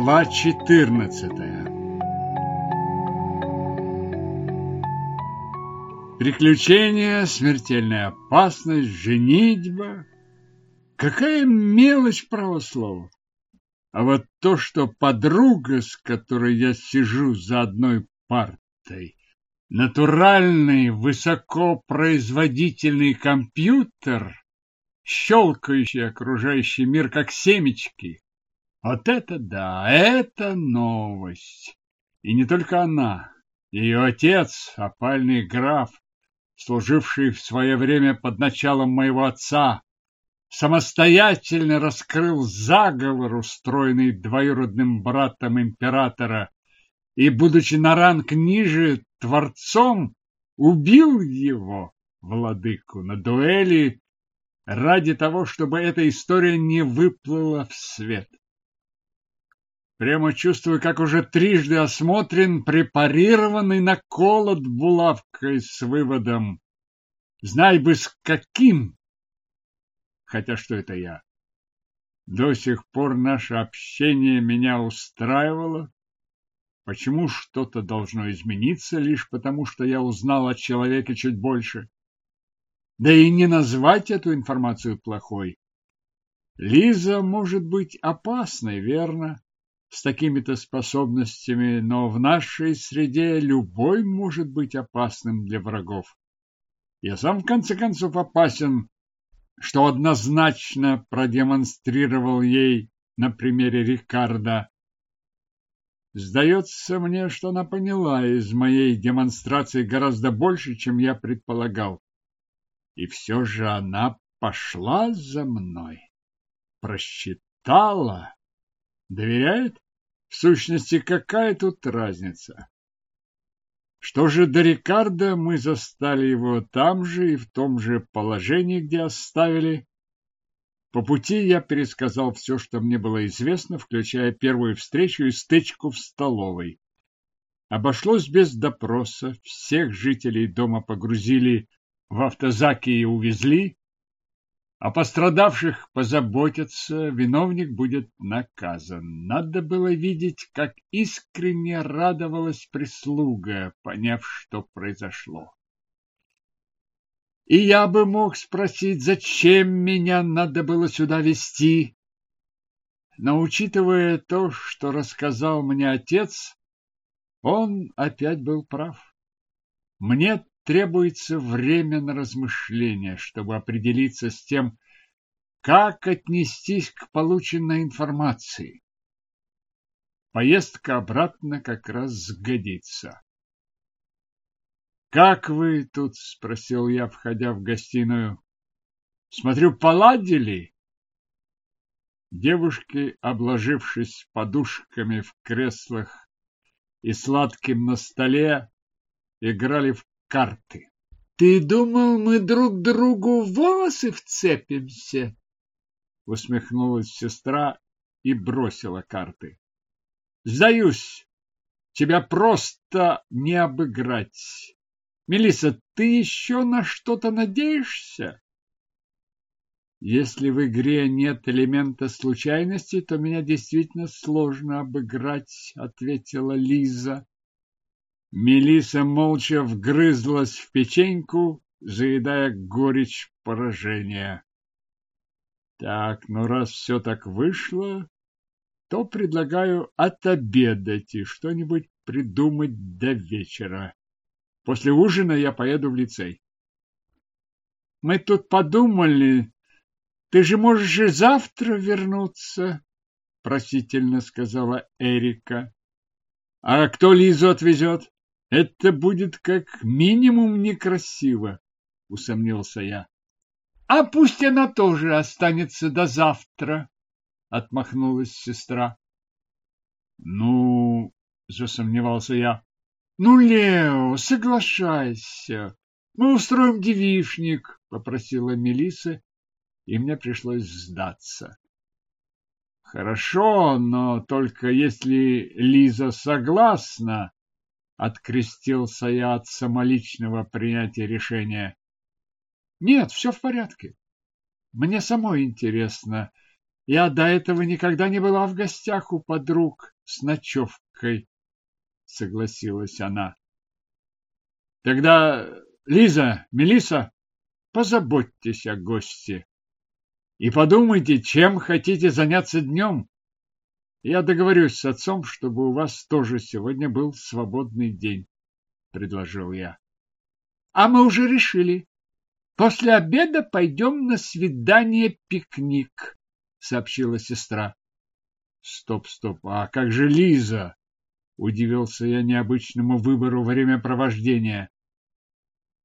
Глава 14 Приключения, смертельная опасность, женитьба. Какая мелочь, право. А вот то, что подруга, с которой я сижу за одной партой, натуральный высокопроизводительный компьютер, щелкающий окружающий мир как семечки. Вот это да, это новость. И не только она. Ее отец, опальный граф, служивший в свое время под началом моего отца, самостоятельно раскрыл заговор, устроенный двоюродным братом императора, и, будучи на ранг ниже творцом, убил его, владыку, на дуэли ради того, чтобы эта история не выплыла в свет. Прямо чувствую, как уже трижды осмотрен, препарированный наколот булавкой с выводом. Знай бы с каким. Хотя что это я? До сих пор наше общение меня устраивало. Почему что-то должно измениться лишь потому, что я узнал о человеке чуть больше? Да и не назвать эту информацию плохой. Лиза может быть опасной, верно? С такими-то способностями, но в нашей среде любой может быть опасным для врагов. Я сам, в конце концов, опасен, что однозначно продемонстрировал ей на примере Рикардо. Сдается мне, что она поняла из моей демонстрации гораздо больше, чем я предполагал. И все же она пошла за мной, просчитала. Доверяет? В сущности, какая тут разница? Что же до Рикардо, мы застали его там же и в том же положении, где оставили. По пути я пересказал все, что мне было известно, включая первую встречу и стычку в столовой. Обошлось без допроса, всех жителей дома погрузили в автозаки и увезли, о пострадавших позаботятся, виновник будет наказан. Надо было видеть, как искренне радовалась прислуга, поняв, что произошло. И я бы мог спросить, зачем меня надо было сюда везти. Но, учитывая то, что рассказал мне отец, он опять был прав. Мне требуется время на размышление, чтобы определиться с тем, как отнестись к полученной информации. Поездка обратно как раз сгодится. «Как вы тут?» — спросил я, входя в гостиную. «Смотрю, поладили?» Девушки, обложившись подушками в креслах и сладким на столе, играли в карты. Ты думал, мы друг другу волосы вцепимся? Усмехнулась сестра и бросила карты. Сдаюсь, тебя просто не обыграть. Мелисса, ты еще на что-то надеешься? Если в игре нет элемента случайности, то меня действительно сложно обыграть, ответила Лиза. Мелиса молча вгрызлась в печеньку, заедая горечь поражения. Так, ну раз все так вышло, то предлагаю отобедать и что-нибудь придумать до вечера. После ужина я поеду в лицей. Мы тут подумали, ты же можешь и завтра вернуться, просительно сказала Эрика. А кто Лизу отвезет? Это будет как минимум некрасиво, усомнился я. А пусть она тоже останется до завтра, отмахнулась сестра. Ну, засомневался я. Ну, Лео, соглашайся. Мы устроим девишник, попросила Мелиса, и мне пришлось сдаться. Хорошо, но только если Лиза согласна, Открестился я от самоличного принятия решения. Нет, все в порядке. Мне самой интересно, Я до этого никогда не была в гостях у подруг с ночевкой, согласилась она. Тогда, Лиза, Мелиса, позаботьтесь о госте и подумайте, чем хотите заняться днем. Я договорюсь с отцом, чтобы у вас тоже сегодня был свободный день, предложил я. А мы уже решили. После обеда пойдем на свидание-пикник сообщила сестра. Стоп, стоп, а как же Лиза? Удивился я необычному выбору времяпровождения.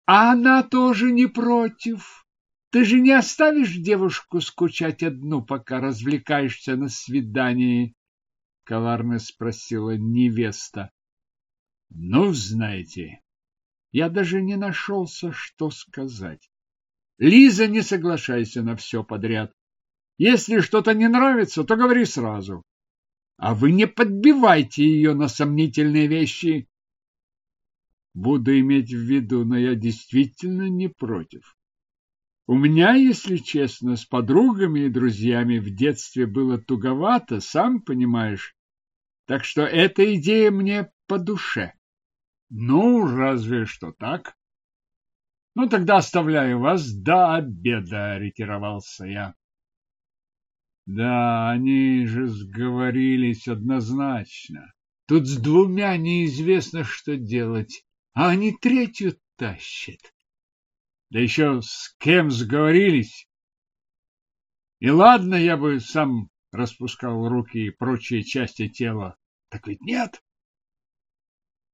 А она тоже не против. Ты же не оставишь девушку скучать одну, пока развлекаешься на свидании? Коварно спросила невеста. Ну, знаете, я даже не нашелся, что сказать. Лиза, не соглашайся на все подряд. Если что-то не нравится, то говори сразу. А вы не подбивайте ее на сомнительные вещи. Буду иметь в виду, но я действительно не против. У меня, если честно, с подругами и друзьями в детстве было туговато, сам понимаешь. Так что эта идея мне по душе. Ну, разве что так. Ну, тогда оставляю вас до обеда, ретировался я. Да, они же сговорились однозначно. Тут с двумя неизвестно, что делать, а они третью тащат. Да еще с кем сговорились? И ладно, я бы сам распускал руки и прочие части тела. Так ведь нет.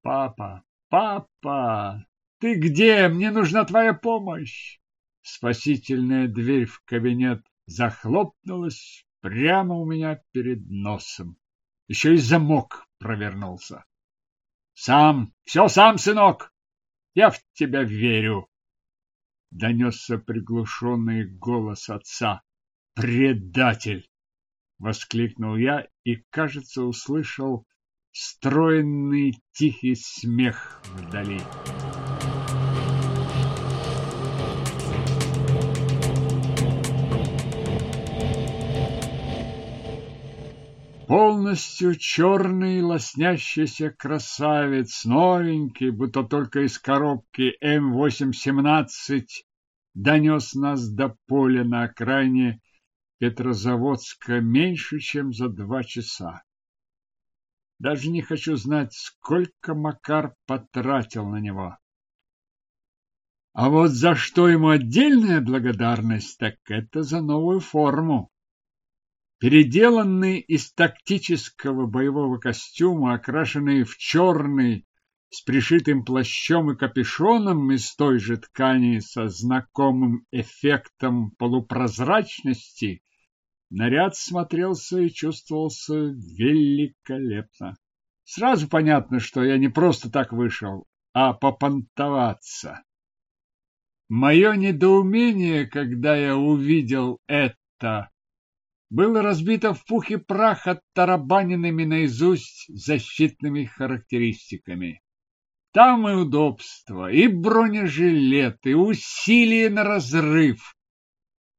Папа, папа, ты где? Мне нужна твоя помощь. Спасительная дверь в кабинет захлопнулась прямо у меня перед носом. Еще и замок провернулся. Сам, все сам, сынок. Я в тебя верю. Донесся приглушенный голос отца. Предатель! Воскликнул я и, кажется, услышал стройный тихий смех вдали. Полностью черный лоснящийся красавец, новенький, будто только из коробки М817, донес нас до поля на окраине Петрозаводска меньше, чем за два часа. Даже не хочу знать, сколько Макар потратил на него. А вот за что ему отдельная благодарность, так это за новую форму. Переделанный из тактического боевого костюма, окрашенный в черный, с пришитым плащом и капюшоном из той же ткани со знакомым эффектом полупрозрачности, наряд смотрелся и чувствовался великолепно. Сразу понятно, что я не просто так вышел, а попонтоваться. Мое недоумение, когда я увидел это, было разбито в пух и прах оттарабаненными наизусть защитными характеристиками. Там и удобство, и бронежилет, и усилие на разрыв.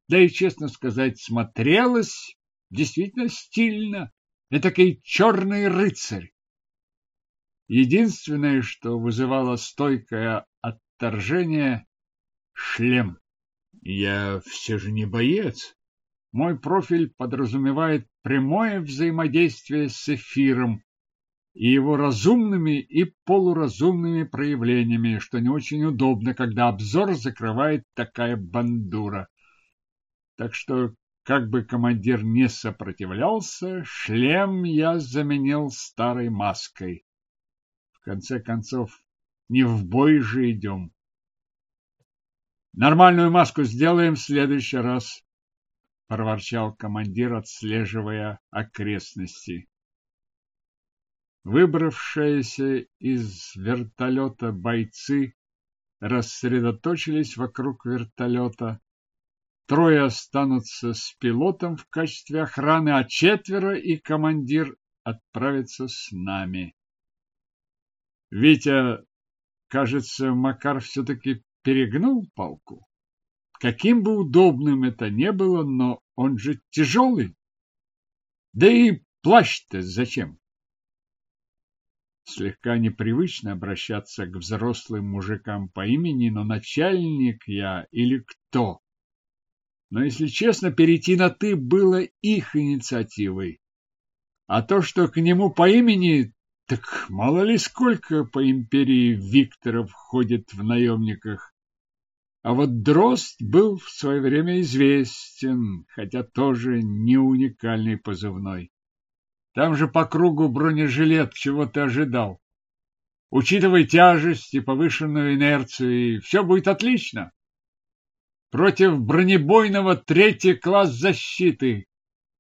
Да и, честно сказать, смотрелось действительно стильно. Этакий черный рыцарь. Единственное, что вызывало стойкое отторжение — шлем. Я все же не боец. Мой профиль подразумевает прямое взаимодействие с эфиром и его разумными и полуразумными проявлениями, что не очень удобно, когда обзор закрывает такая бандура. Так что, как бы командир не сопротивлялся, шлем я заменил старой маской. В конце концов, не в бой же идем. Нормальную маску сделаем в следующий раз проворчал командир, отслеживая окрестности. Выбравшиеся из вертолета бойцы рассредоточились вокруг вертолета. Трое останутся с пилотом в качестве охраны, а четверо и командир отправятся с нами. Витя, кажется, Макар все-таки перегнул палку. Каким бы удобным это не было, но он же тяжелый. Да и плащ-то зачем? Слегка непривычно обращаться к взрослым мужикам по имени, но начальник я или кто? Но, если честно, перейти на «ты» было их инициативой. А то, что к нему по имени, так мало ли сколько по империи Викторов ходит в наемниках. А вот Дрозд был в свое время известен, хотя тоже не уникальный позывной. Там же по кругу бронежилет, чего ты ожидал. Учитывай тяжесть и повышенную инерцию, и все будет отлично. Против бронебойного третий класс защиты.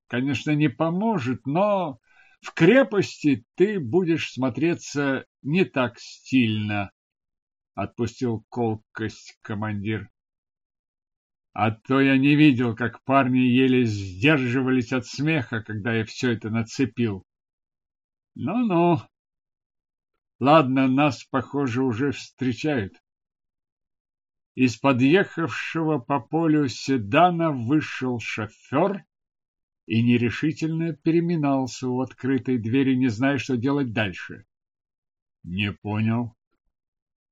Конечно, не поможет, но в крепости ты будешь смотреться не так стильно, отпустил колкость командир. А то я не видел, как парни еле сдерживались от смеха, когда я все это нацепил. Ну-ну. Ладно, нас, похоже, уже встречают. Из подъехавшего по полю седана вышел шофер и нерешительно переминался у открытой двери, не зная, что делать дальше. — Не понял. —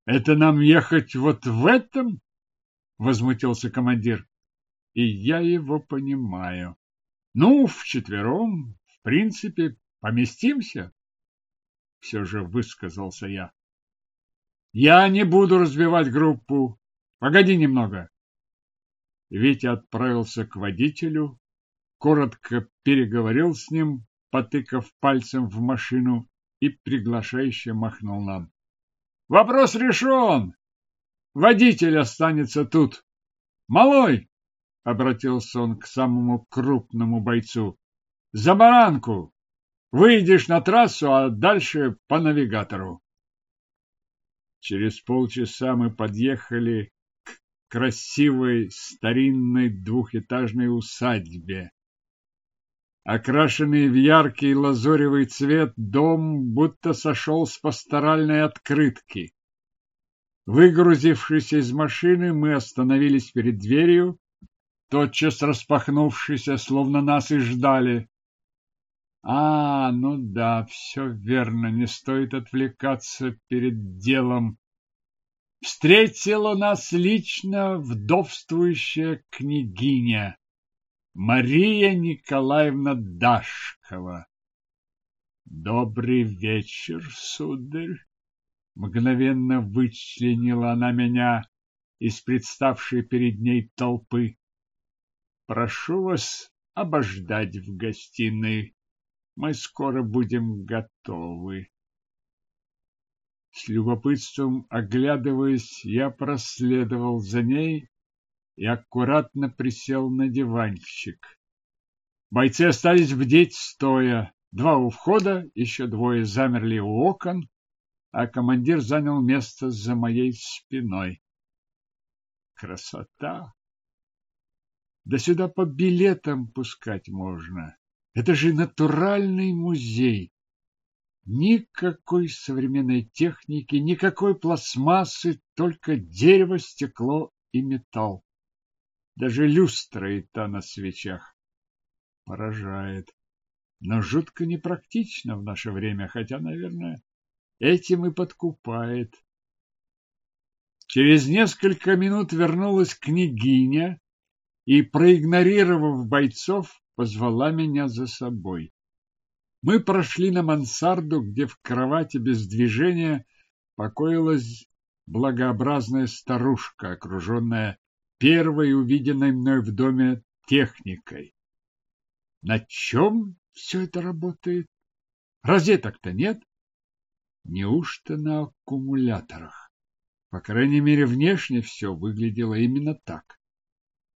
Это нам ехать вот в этом? — возмутился командир. — И я его понимаю. Ну, вчетвером, в принципе, поместимся. Все же высказался я. Я не буду разбивать группу. Погоди немного. Витя отправился к водителю, коротко переговорил с ним, потыкав пальцем в машину и приглашающе махнул нам. Вопрос решен. Водитель останется тут. Малой, обратился он к самому крупному бойцу. За баранку. Выйдешь на трассу, а дальше по навигатору. Через полчаса мы подъехали к красивой старинной двухэтажной усадьбе. Окрашенный в яркий лазоревый цвет дом будто сошел с пасторальной открытки. Выгрузившись из машины, мы остановились перед дверью, тотчас распахнувшейся, словно нас и ждали. А, ну да, все верно, не стоит отвлекаться перед делом. Встретила нас лично вдовствующая княгиня Мария Николаевна Дашкова. Добрый вечер, сударь. Мгновенно вычленила она меня из представшей перед ней толпы. Прошу вас обождать в гостиной. Мы скоро будем готовы. С любопытством оглядываясь, я проследовал за ней и аккуратно присел на диванчик. Бойцы остались бдеть стоя. Два у входа, еще двое замерли у окон, а командир занял место за моей спиной. Красота! Да сюда по билетам пускать можно. Это же натуральный музей. Никакой современной техники, никакой пластмассы, только дерево, стекло и металл. Даже люстра и та на свечах. Поражает. Но жутко непрактично в наше время, хотя, наверное, Этим и подкупает. Через несколько минут вернулась княгиня и, проигнорировав бойцов, позвала меня за собой. Мы прошли на мансарду, где в кровати без движения покоилась благообразная старушка, окруженная первой увиденной мной в доме техникой. На чем все это работает? Розеток-то нет? Неужто на аккумуляторах? По крайней мере, внешне все выглядело именно так.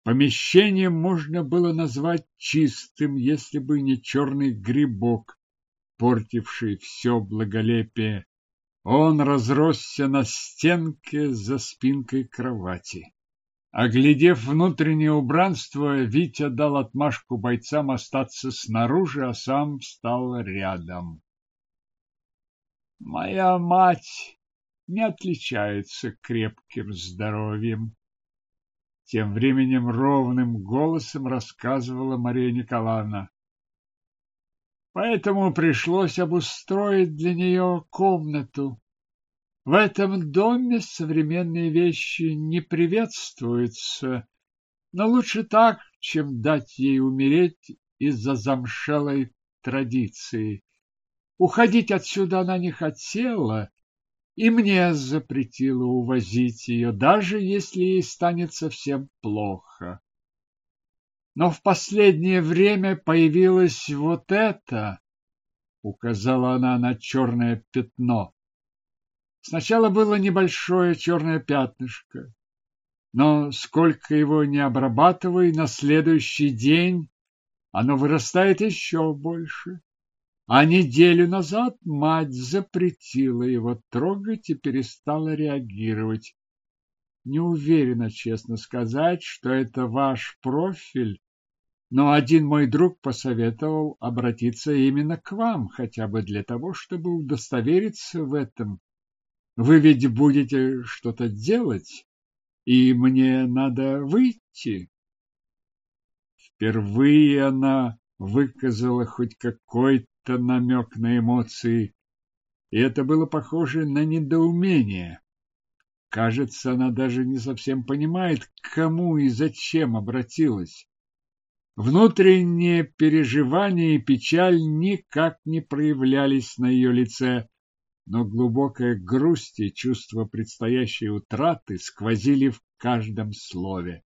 Помещение можно было назвать чистым, если бы не черный грибок, портивший все благолепие. Он разросся на стенке за спинкой кровати. Оглядев внутреннее убранство, Витя дал отмашку бойцам остаться снаружи, а сам встал рядом. Моя мать не отличается крепким здоровьем. Тем временем ровным голосом рассказывала Мария Николаевна. Поэтому пришлось обустроить для нее комнату. В этом доме современные вещи не приветствуются, но лучше так, чем дать ей умереть из-за замшелой традиции. Уходить отсюда она не хотела, и мне запретила увозить ее, даже если ей станет совсем плохо. Но в последнее время появилось вот это, указала она на черное пятно. Сначала было небольшое черное пятнышко, но сколько его не обрабатывай, на следующий день оно вырастает еще больше. А неделю назад мать запретила его трогать и перестала реагировать. Не уверена, честно сказать, что это ваш профиль, но один мой друг посоветовал обратиться именно к вам, хотя бы для того, чтобы удостовериться в этом. Вы ведь будете что-то делать, и мне надо выйти. Впервые она выказала хоть какой-то намек на эмоции, и это было похоже на недоумение. Кажется, она даже не совсем понимает, к кому и зачем обратилась. Внутренние переживания и печаль никак не проявлялись на ее лице, но глубокая грусть и чувство предстоящей утраты сквозили в каждом слове.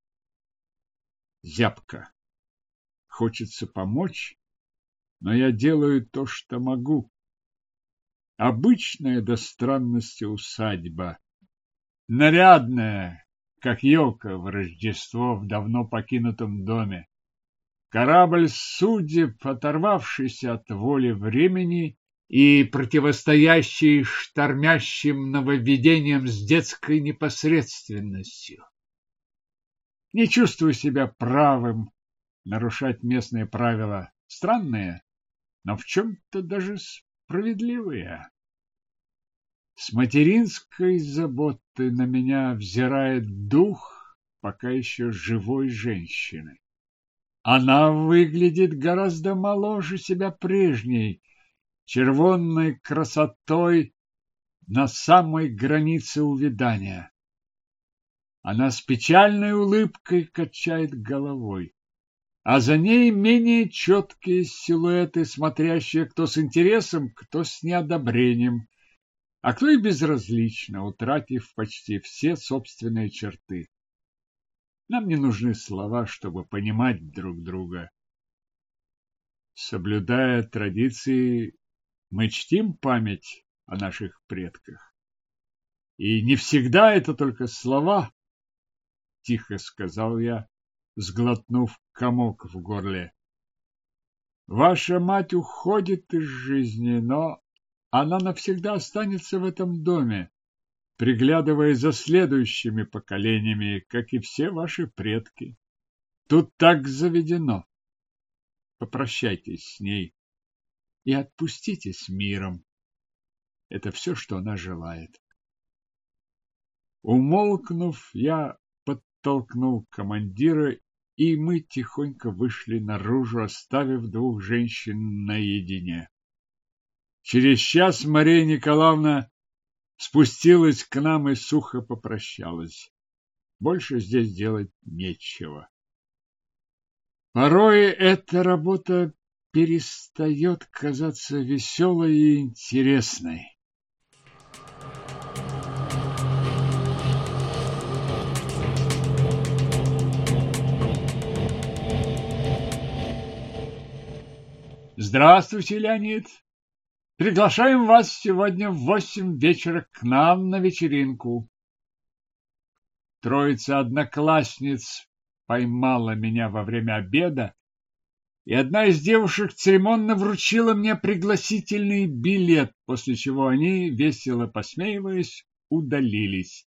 Зябко. Хочется помочь, но я делаю то, что могу. Обычная до странности усадьба. Нарядная, как елка в Рождество в давно покинутом доме. Корабль судеб, оторвавшийся от воли времени и противостоящий штормящим нововведениям с детской непосредственностью. Не чувствую себя правым нарушать местные правила. Странные, но в чем-то даже справедливые. С материнской заботы на меня взирает дух пока еще живой женщины. Она выглядит гораздо моложе себя прежней, червонной красотой на самой границе увядания. Она с печальной улыбкой качает головой а за ней менее четкие силуэты, смотрящие кто с интересом, кто с неодобрением, а кто и безразлично, утратив почти все собственные черты. Нам не нужны слова, чтобы понимать друг друга. Соблюдая традиции, мы чтим память о наших предках. И не всегда это только слова, тихо сказал я, сглотнув комок в горле. Ваша мать уходит из жизни, но она навсегда останется в этом доме, приглядывая за следующими поколениями, как и все ваши предки. Тут так заведено. Попрощайтесь с ней и отпустите с миром. Это все, что она желает. Умолкнув, я подтолкнул командира и мы тихонько вышли наружу, оставив двух женщин наедине. Через час Мария Николаевна спустилась к нам и сухо попрощалась. Больше здесь делать нечего. Порой эта работа перестает казаться веселой и интересной. Здравствуйте, Леонид. Приглашаем вас сегодня в восемь вечера к нам на вечеринку. Троица одноклассниц поймала меня во время обеда, и одна из девушек церемонно вручила мне пригласительный билет, после чего они, весело посмеиваясь, удалились.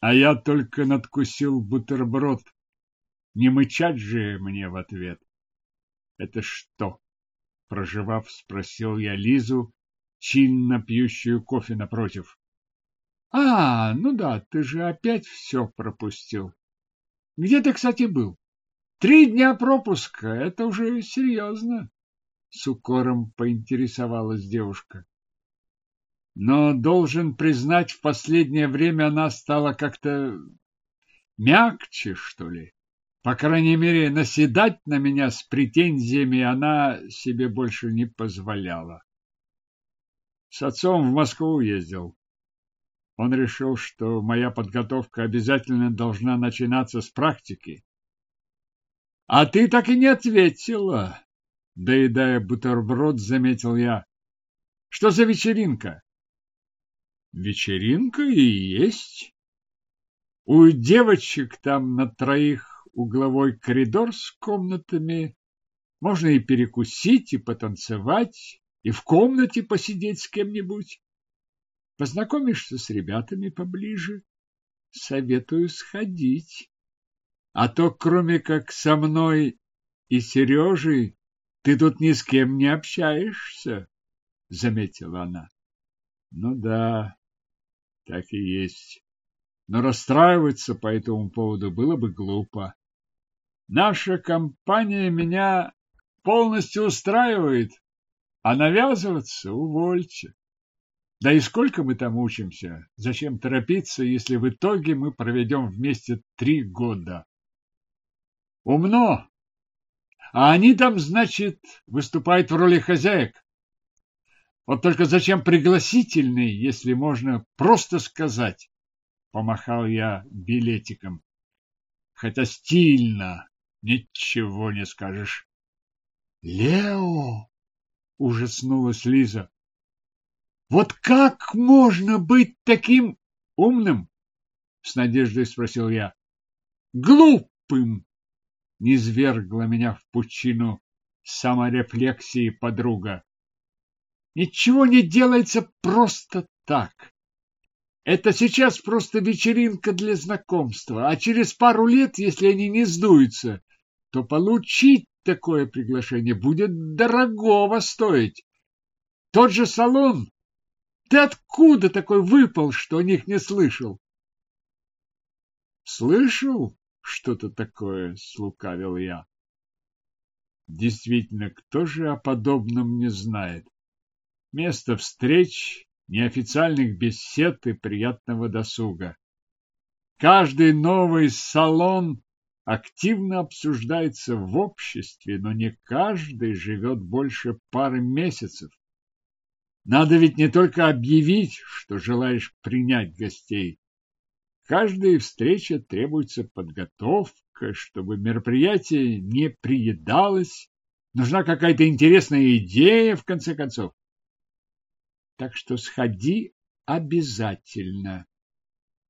А я только надкусил бутерброд. Не мычать же мне в ответ. Это что? Проживав, спросил я Лизу, чинно пьющую кофе напротив. А, ну да, ты же опять все пропустил. Где ты, кстати, был? Три дня пропуска – это уже серьезно. С укором поинтересовалась девушка. Но должен признать, в последнее время она стала как-то мягче, что ли. По крайней мере, наседать на меня с претензиями она себе больше не позволяла. С отцом в Москву ездил. Он решил, что моя подготовка обязательно должна начинаться с практики. А ты так и не ответила. Доедая бутерброд, заметил я. Что за вечеринка? Вечеринка и есть. У девочек там на троих угловой коридор с комнатами. Можно и перекусить, и потанцевать, и в комнате посидеть с кем-нибудь. Познакомишься с ребятами поближе. Советую сходить. А то, кроме как со мной и Сережей, ты тут ни с кем не общаешься, — заметила она. Ну да, так и есть. Но расстраиваться по этому поводу было бы глупо. Наша компания меня полностью устраивает, а навязываться увольте. Да и сколько мы там учимся? Зачем торопиться, если в итоге мы проведем вместе три года? Умно. А они там, значит, выступают в роли хозяек. Вот только зачем пригласительный, если можно просто сказать? Помахал я билетиком. Хотя стильно, ничего не скажешь. Лео! Ужаснулась Лиза. Вот как можно быть таким умным? С надеждой спросил я. Глупым! Низвергла меня в пучину саморефлексии подруга. Ничего не делается просто так. Это сейчас просто вечеринка для знакомства, а через пару лет, если они не сдуются, то получить такое приглашение будет дорогого стоить. Тот же салон. Ты откуда такой выпал, что о них не слышал? Слышал что-то такое, слукавил я. Действительно, кто же о подобном не знает? Место встреч неофициальных бесед и приятного досуга. Каждый новый салон активно обсуждается в обществе, но не каждый живет больше пары месяцев. Надо ведь не только объявить, что желаешь принять гостей. Каждой встрече требуется подготовка, чтобы мероприятие не приедалось. Нужна какая-то интересная идея, в конце концов. Так что сходи обязательно.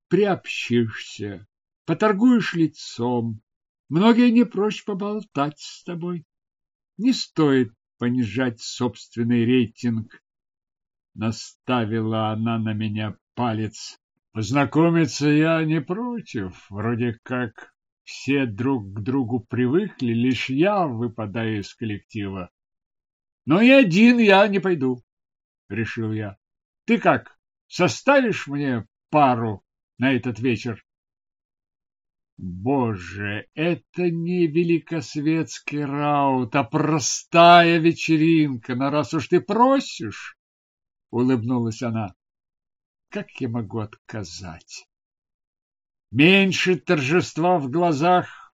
Приобщишься, поторгуешь лицом. Многие не прочь поболтать с тобой. Не стоит понижать собственный рейтинг. Наставила она на меня палец. Познакомиться я не против. Вроде как все друг к другу привыкли, лишь я выпадаю из коллектива. Но и один я не пойду решил я. Ты как, составишь мне пару на этот вечер? Боже, это не великосветский раут, а простая вечеринка, но раз уж ты просишь, улыбнулась она. Как я могу отказать? Меньше торжества в глазах,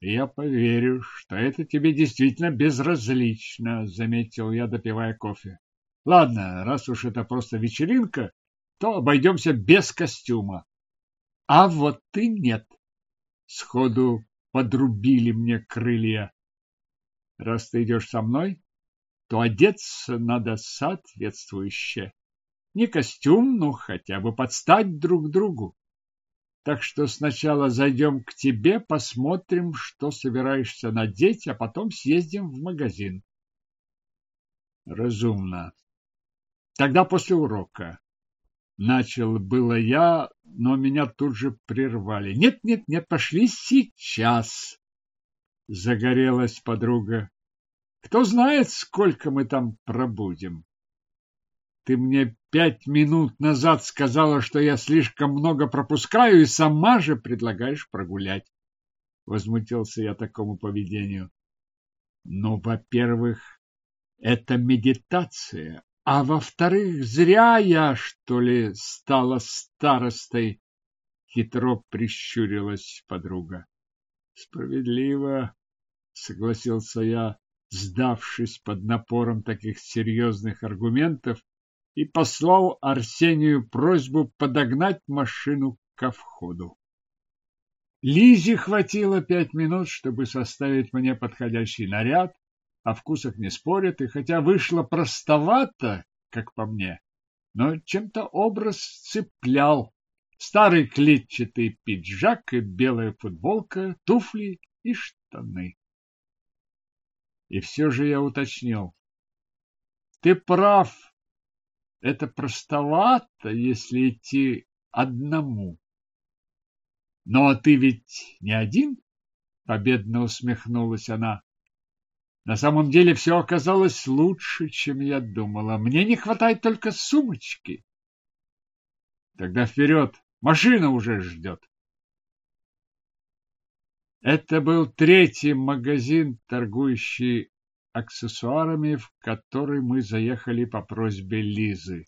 я поверю, что это тебе действительно безразлично, заметил я, допивая кофе. Ладно, раз уж это просто вечеринка, то обойдемся без костюма. А вот ты нет. Сходу подрубили мне крылья. Раз ты идешь со мной, то одеться надо соответствующе. Не костюм, но хотя бы подстать друг другу. Так что сначала зайдем к тебе, посмотрим, что собираешься надеть, а потом съездим в магазин. Разумно. Тогда после урока. Начал было я, но меня тут же прервали. Нет, нет, нет, пошли сейчас. Загорелась подруга. Кто знает, сколько мы там пробудем. Ты мне пять минут назад сказала, что я слишком много пропускаю, и сама же предлагаешь прогулять. возмутился я такому поведению. Ну, во-первых, это медитация, а во-вторых, зря я, что ли, стала старостой, хитро прищурилась подруга. Справедливо, согласился я, сдавшись под напором таких серьезных аргументов и послал Арсению просьбу подогнать машину ко входу. Лизе хватило пять минут, чтобы составить мне подходящий наряд, о вкусах не спорят, и хотя вышло простовато, как по мне, но чем-то образ цеплял. Старый клетчатый пиджак и белая футболка, туфли и штаны. И все же я уточнил. Ты прав. Это простовато, если идти одному. Но ты ведь не один? Победно усмехнулась она. На самом деле все оказалось лучше, чем я думала. Мне не хватает только сумочки. Тогда вперед, машина уже ждет. Это был третий магазин, торгующий аксессуарами, в который мы заехали по просьбе Лизы.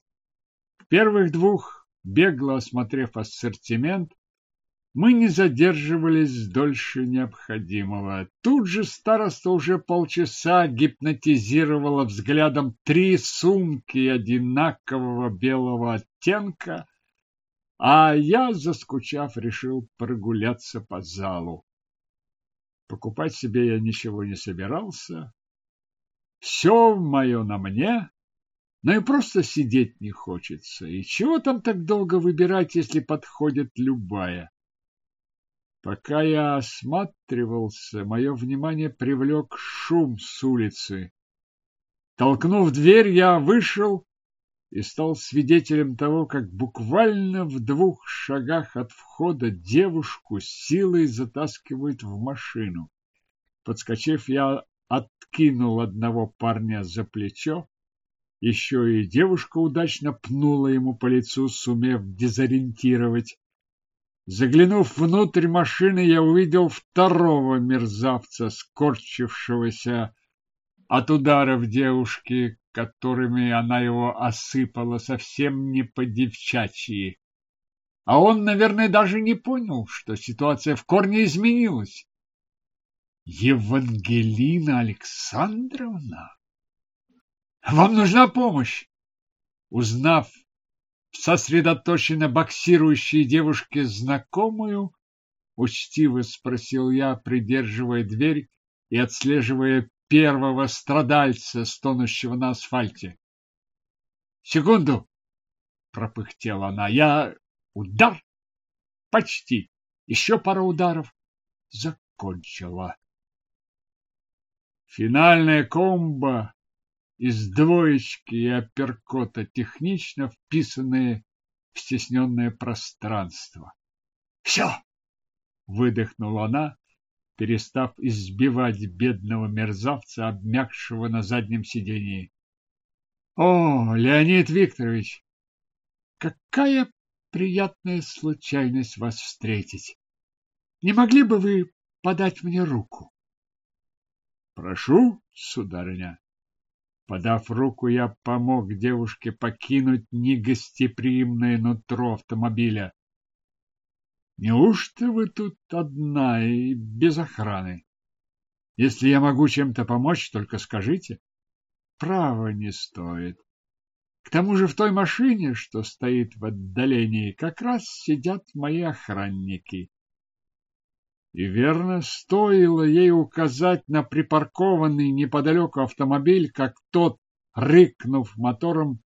В первых двух, бегло осмотрев ассортимент, мы не задерживались дольше необходимого. Тут же староста уже полчаса гипнотизировала взглядом три сумки одинакового белого оттенка, а я, заскучав, решил прогуляться по залу. Покупать себе я ничего не собирался. Все мое на мне, но и просто сидеть не хочется. И чего там так долго выбирать, если подходит любая? Пока я осматривался, мое внимание привлек шум с улицы. Толкнув дверь, я вышел и стал свидетелем того, как буквально в двух шагах от входа девушку силой затаскивают в машину. Подскочив, я откинул одного парня за плечо, еще и девушка удачно пнула ему по лицу, сумев дезориентировать. Заглянув внутрь машины, я увидел второго мерзавца, скорчившегося от ударов девушки, которыми она его осыпала совсем не по-девчачьи. А он, наверное, даже не понял, что ситуация в корне изменилась. Евангелина Александровна, вам нужна помощь. Узнав сосредоточенно боксирующей девушке знакомую, учтиво спросил я, придерживая дверь и отслеживая первого страдальца, стонущего на асфальте. Секунду, пропыхтела она. Я удар. Почти. Еще пара ударов. Закончила. Финальная комбо из двоечки и апперкота, технично вписанные в стесненное пространство. «Все!» — выдохнула она, перестав избивать бедного мерзавца, обмякшего на заднем сидении. «О, Леонид Викторович, какая приятная случайность вас встретить! Не могли бы вы подать мне руку?» «Прошу, сударыня!» Подав руку, я помог девушке покинуть негостеприимное нутро автомобиля. Неужто вы тут одна и без охраны? Если я могу чем-то помочь, только скажите. Право не стоит. К тому же в той машине, что стоит в отдалении, как раз сидят мои охранники. И верно, стоило ей указать на припаркованный неподалеку автомобиль, как тот, рыкнув мотором,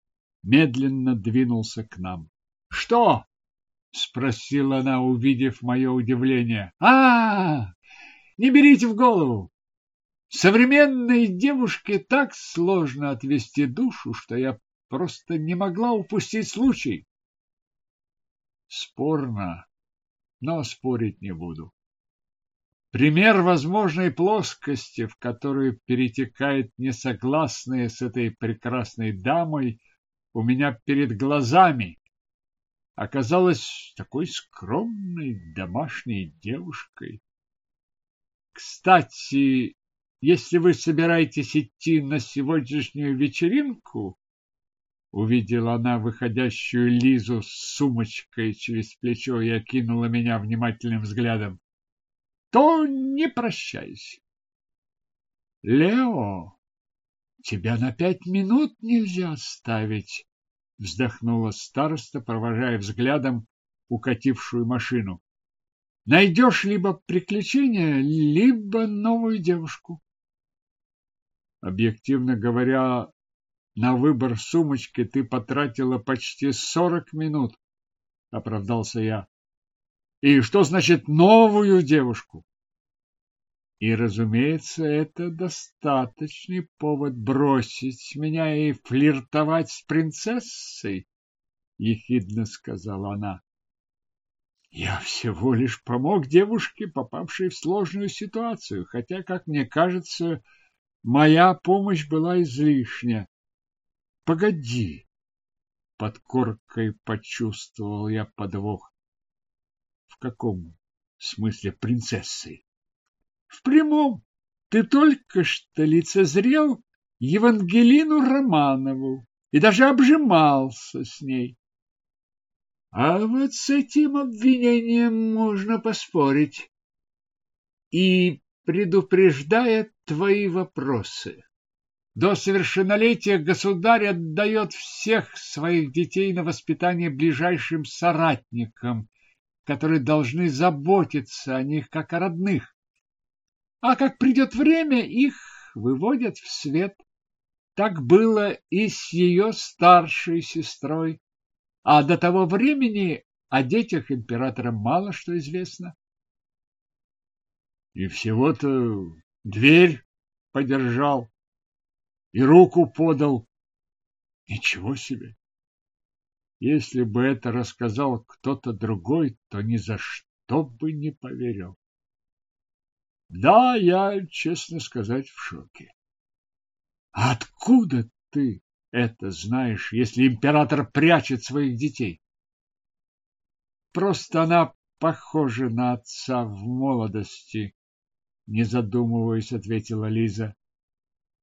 медленно двинулся к нам. — Что? — спросила она, увидев мое удивление. — А, не берите в голову. Современной девушке так сложно отвести душу, что я просто не могла упустить случай. Спорно, но спорить не буду. Пример возможной плоскости, в которую перетекает несогласные с этой прекрасной дамой, у меня перед глазами. Оказалась такой скромной домашней девушкой. Кстати, если вы собираетесь идти на сегодняшнюю вечеринку, увидела она выходящую Лизу с сумочкой через плечо и окинула меня внимательным взглядом, то не прощайся. Лео, тебя на пять минут нельзя оставить, вздохнула староста, провожая взглядом укатившую машину. Найдешь либо приключения, либо новую девушку. Объективно говоря, на выбор сумочки ты потратила почти сорок минут, оправдался я. И что значит новую девушку? И, разумеется, это достаточный повод бросить меня и флиртовать с принцессой, ехидно сказала она. Я всего лишь помог девушке, попавшей в сложную ситуацию, хотя, как мне кажется, моя помощь была излишня. Погоди. Под коркой почувствовал я подвох. Каком смысле принцессы? В прямом. Ты только что лицезрел Евангелину Романову и даже обжимался с ней. А вот с этим обвинением можно поспорить. И предупреждая твои вопросы. До совершеннолетия государь отдает всех своих детей на воспитание ближайшим соратникам, которые должны заботиться о них как о родных. А как придет время, их выводят в свет. Так было и с ее старшей сестрой а до того времени о детях императора мало что известно. И всего-то дверь подержал и руку подал. Ничего себе! Если бы это рассказал кто-то другой, то ни за что бы не поверил. Да, я, честно сказать, в шоке. Откуда ты? это знаешь, если император прячет своих детей? Просто она похожа на отца в молодости, не задумываясь, ответила Лиза.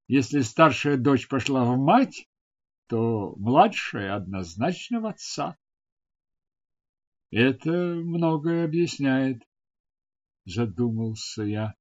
Если старшая дочь пошла в мать, то младшая однозначно в отца. Это многое объясняет, задумался я.